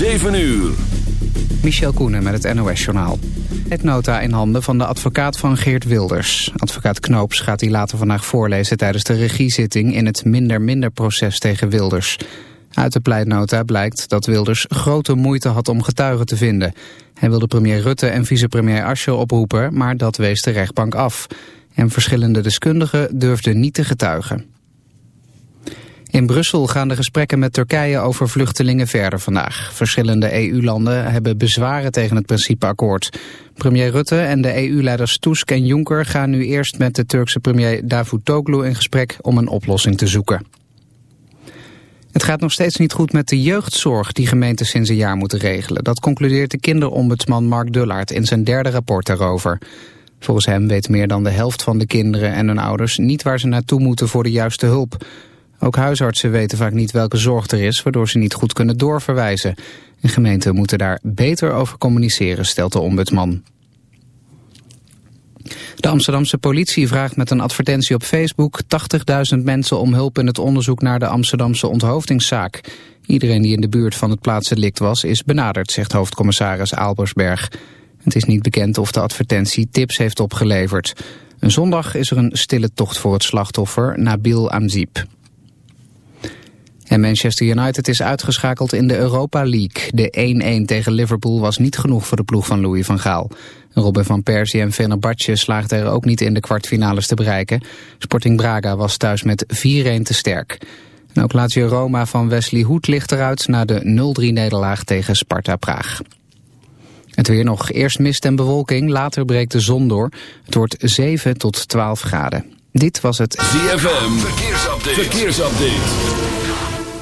7 uur. Michel Koenen met het NOS-journaal. Het nota in handen van de advocaat van Geert Wilders. Advocaat Knoops gaat die later vandaag voorlezen tijdens de regiezitting in het minder-minder-proces tegen Wilders. Uit de pleitnota blijkt dat Wilders grote moeite had om getuigen te vinden. Hij wilde premier Rutte en vicepremier Ascher oproepen, maar dat wees de rechtbank af. En verschillende deskundigen durfden niet te getuigen. In Brussel gaan de gesprekken met Turkije over vluchtelingen verder vandaag. Verschillende EU-landen hebben bezwaren tegen het principeakkoord. Premier Rutte en de EU-leiders Tusk en Juncker gaan nu eerst met de Turkse premier Davutoglu in gesprek om een oplossing te zoeken. Het gaat nog steeds niet goed met de jeugdzorg die gemeenten sinds een jaar moeten regelen. Dat concludeert de kinderombudsman Mark Dullaert in zijn derde rapport daarover. Volgens hem weet meer dan de helft van de kinderen en hun ouders niet waar ze naartoe moeten voor de juiste hulp. Ook huisartsen weten vaak niet welke zorg er is, waardoor ze niet goed kunnen doorverwijzen. En gemeenten moeten daar beter over communiceren, stelt de ombudsman. De Amsterdamse politie vraagt met een advertentie op Facebook 80.000 mensen om hulp in het onderzoek naar de Amsterdamse onthoofdingszaak. Iedereen die in de buurt van het plaatsdelict was is benaderd, zegt hoofdcommissaris Aalbersberg. Het is niet bekend of de advertentie tips heeft opgeleverd. Een zondag is er een stille tocht voor het slachtoffer, Nabil Amzib. En Manchester United is uitgeschakeld in de Europa League. De 1-1 tegen Liverpool was niet genoeg voor de ploeg van Louis van Gaal. Robin van Persie en Fenerbahce slaagden er ook niet in de kwartfinales te bereiken. Sporting Braga was thuis met 4-1 te sterk. En ook Lazio Roma van Wesley Hoed ligt eruit na de 0-3 nederlaag tegen Sparta Praag. Het weer nog eerst mist en bewolking, later breekt de zon door. Het wordt 7 tot 12 graden. Dit was het ZFM, verkeersupdate. verkeersupdate.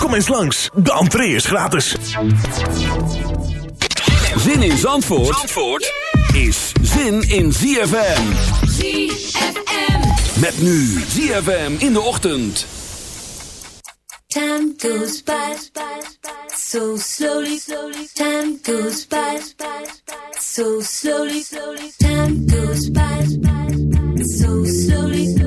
Kom eens langs, de entree is gratis. Zin in Zandvoort, Zandvoort is zin in ZFM. ZFM. Met nu ZFM in de ochtend. Time goes by so slowly. Time goes by so slowly. Time goes by so slowly.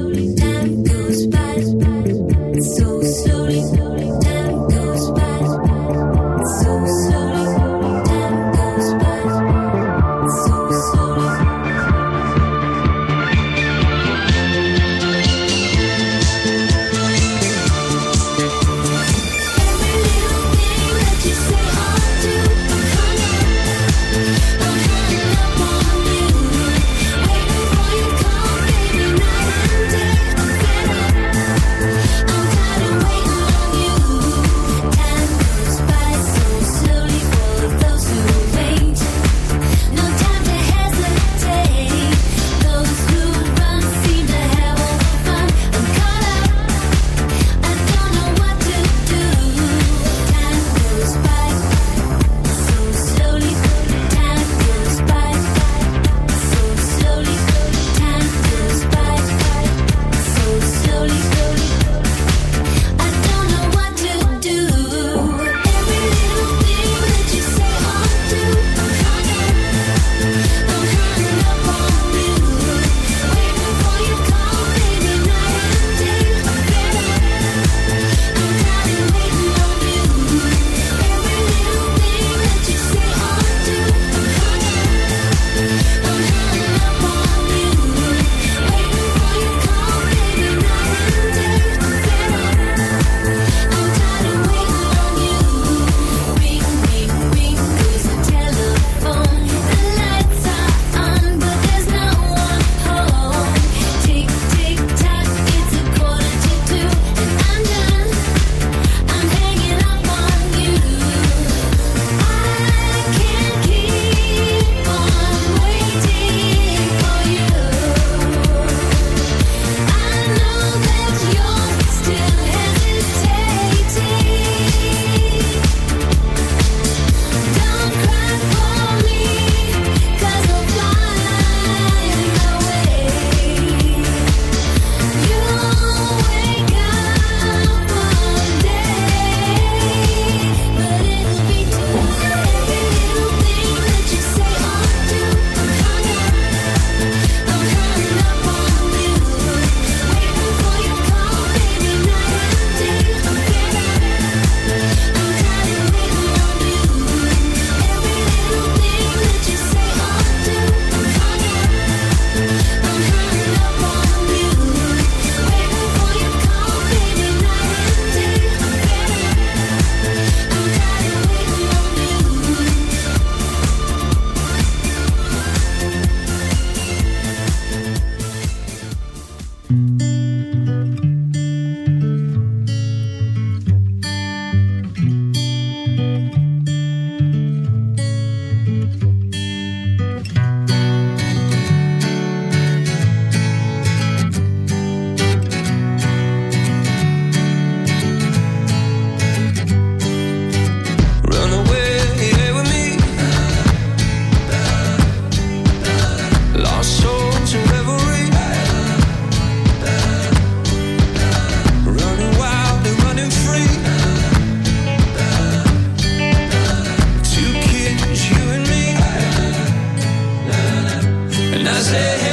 as they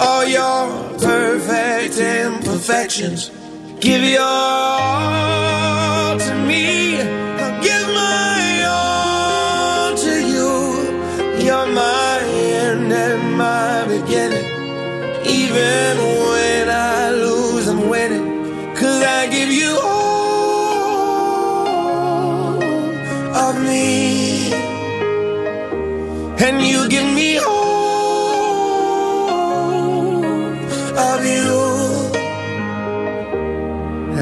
all your perfect imperfections. Give your all to me.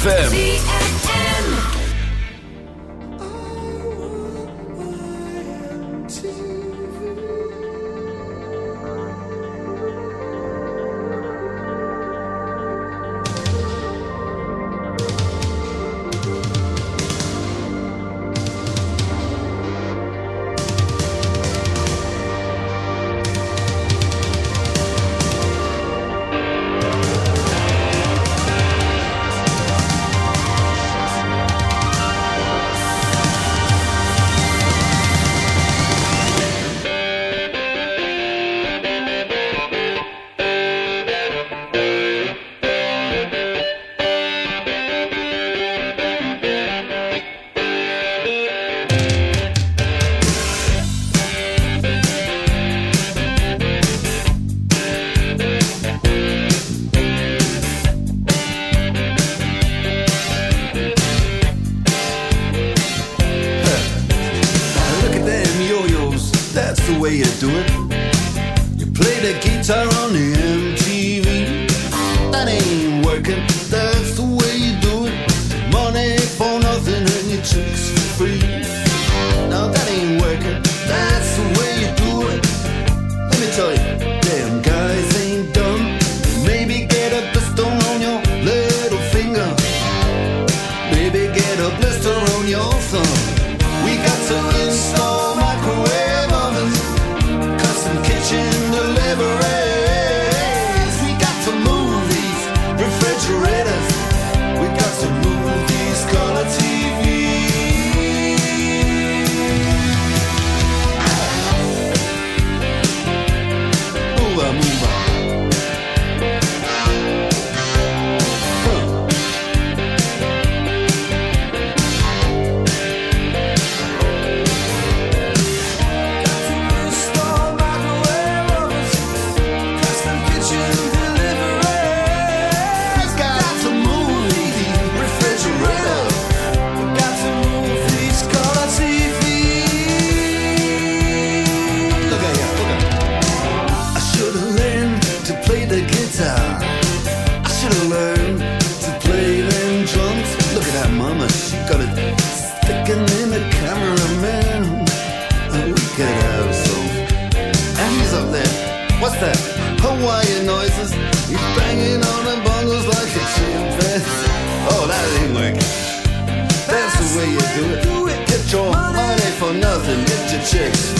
ZFM. Noises. He's banging on the bongos like a chimpanzee. Oh, that ain't working. That's the way you do it. Get your money for nothing. Get your chicks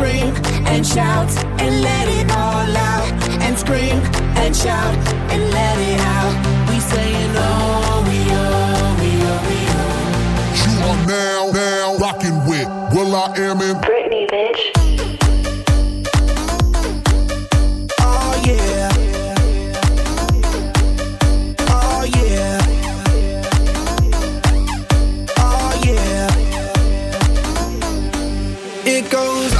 Scream and shout and let it all out. And scream and shout and let it out. We saying oh, we oh, we oh, we oh. You are now, now rocking with Will I Am in Britney, bitch. Oh yeah. Oh yeah. Oh yeah. It goes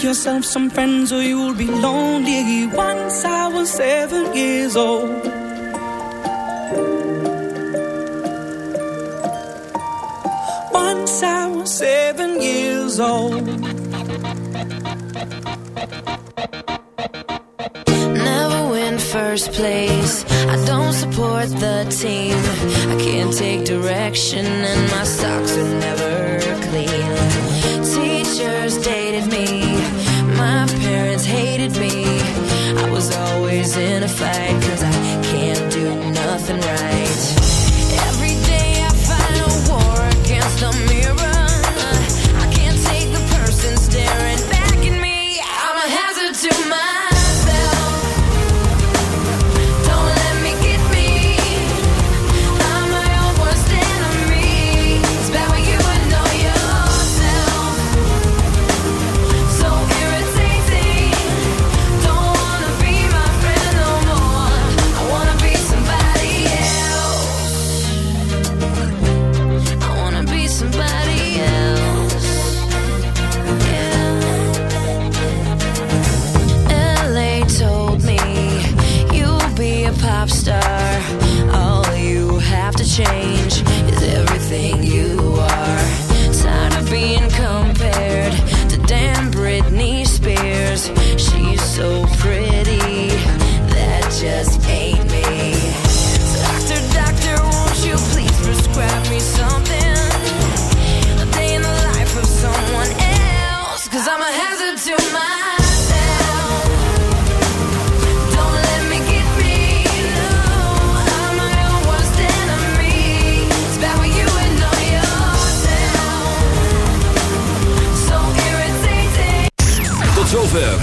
Make yourself some friends or you'll be lonely. Once I was seven years old. Once I was seven years old. Never win first place. I don't support the team. I can't take direction, and my socks are never clean. Teachers dated me. In a fight, cause I can't do nothing right.